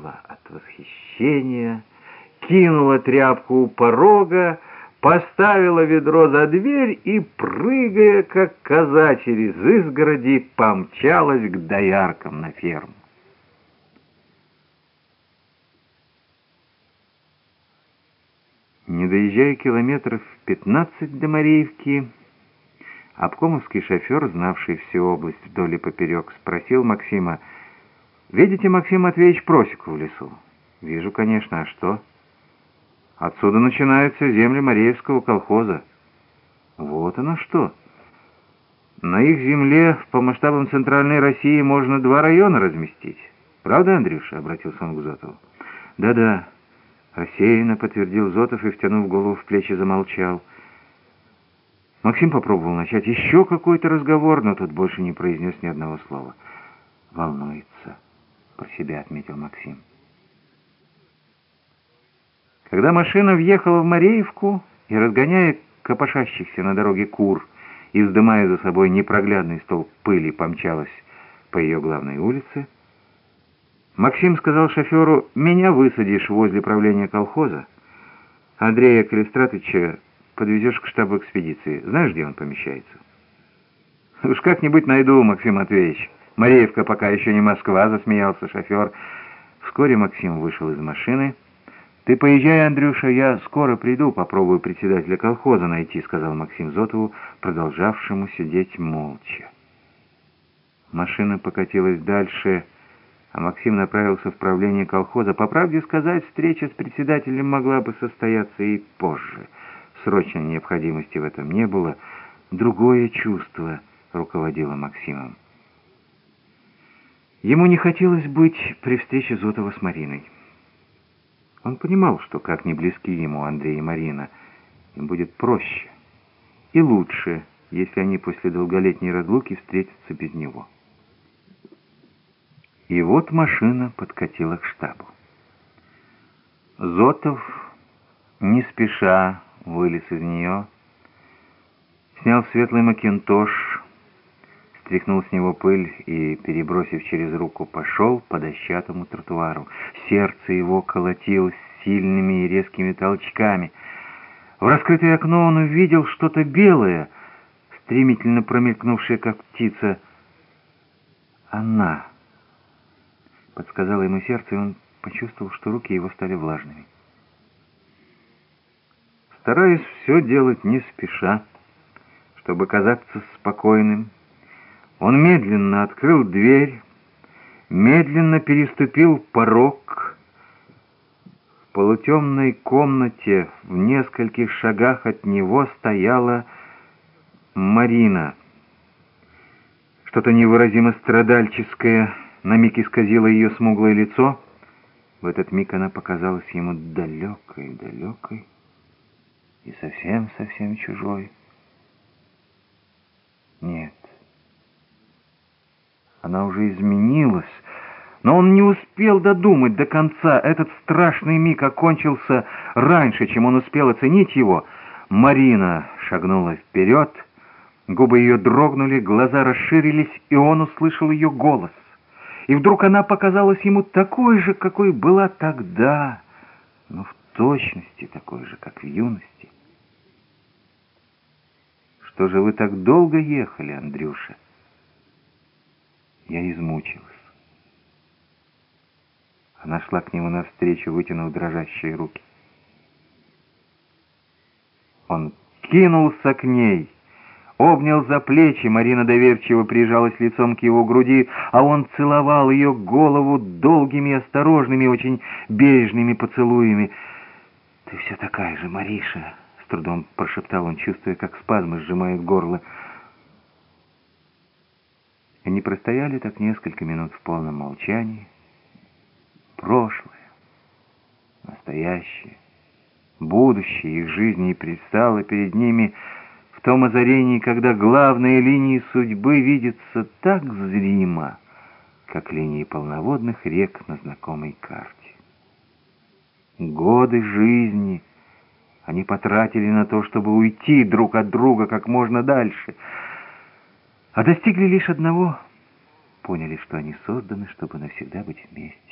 ахнула от восхищения, кинула тряпку у порога, поставила ведро за дверь и, прыгая, как коза через изгороди, помчалась к дояркам на ферму. Не доезжая километров пятнадцать до Мариевки, обкомовский шофер, знавший всю область вдоль и поперек, спросил Максима, «Видите, Максим Матвеевич, просеку в лесу?» «Вижу, конечно, а что?» Отсюда начинаются земли Мареевского колхоза. Вот оно что. На их земле по масштабам Центральной России можно два района разместить. Правда, Андрюша? Обратился он к Зотову. Да-да. Рассеянно подтвердил Зотов и, втянув голову в плечи, замолчал. Максим попробовал начать еще какой-то разговор, но тот больше не произнес ни одного слова. «Волнуется», — про себя отметил Максим. Когда машина въехала в Мареевку и, разгоняя копошащихся на дороге кур и вздымая за собой непроглядный столб пыли, помчалась по ее главной улице, Максим сказал шоферу, «Меня высадишь возле правления колхоза. Андрея Калистратовича подвезешь к штабу экспедиции. Знаешь, где он помещается?» «Уж как-нибудь найду, Максим Матвеевич. Мареевка пока еще не Москва», — засмеялся шофер. Вскоре Максим вышел из машины, — «Ты поезжай, Андрюша, я скоро приду, попробую председателя колхоза найти», — сказал Максим Зотову, продолжавшему сидеть молча. Машина покатилась дальше, а Максим направился в правление колхоза. По правде сказать, встреча с председателем могла бы состояться и позже. Срочной необходимости в этом не было. Другое чувство руководило Максимом. Ему не хотелось быть при встрече Зотова с Мариной. Он понимал, что как не близки ему Андрей и Марина, им будет проще и лучше, если они после долголетней разлуки встретятся без него. И вот машина подкатила к штабу. Зотов не спеша вылез из нее, снял светлый макинтош, стряхнул с него пыль и, перебросив через руку, пошел по дощатому тротуару. Сердце его колотилось сильными и резкими толчками. В раскрытое окно он увидел что-то белое, стремительно промелькнувшее, как птица. «Она!» — подсказало ему сердце, и он почувствовал, что руки его стали влажными. Стараясь все делать не спеша, чтобы казаться спокойным, он медленно открыл дверь, медленно переступил порог. В полутемной комнате в нескольких шагах от него стояла Марина. Что-то невыразимо страдальческое на миг исказило ее смуглое лицо. В этот миг она показалась ему далекой, далекой и совсем-совсем чужой. Нет. Она уже изменилась, но он не успел додумать до конца. Этот страшный миг окончился раньше, чем он успел оценить его. Марина шагнула вперед, губы ее дрогнули, глаза расширились, и он услышал ее голос. И вдруг она показалась ему такой же, какой была тогда, но в точности такой же, как в юности. «Что же вы так долго ехали, Андрюша?» Я измучилась. Она шла к нему навстречу, вытянув дрожащие руки. Он кинулся к ней, обнял за плечи, Марина доверчиво прижалась лицом к его груди, а он целовал ее голову долгими, осторожными, очень бережными поцелуями. «Ты все такая же, Мариша!» — с трудом прошептал он, чувствуя, как спазмы сжимают горло. Они простояли так несколько минут в полном молчании. Прошлое, настоящее, будущее их жизни предстало перед ними в том озарении, когда главные линии судьбы видятся так зримо, как линии полноводных рек на знакомой карте. Годы жизни они потратили на то, чтобы уйти друг от друга как можно дальше — а достигли лишь одного — поняли, что они созданы, чтобы навсегда быть вместе.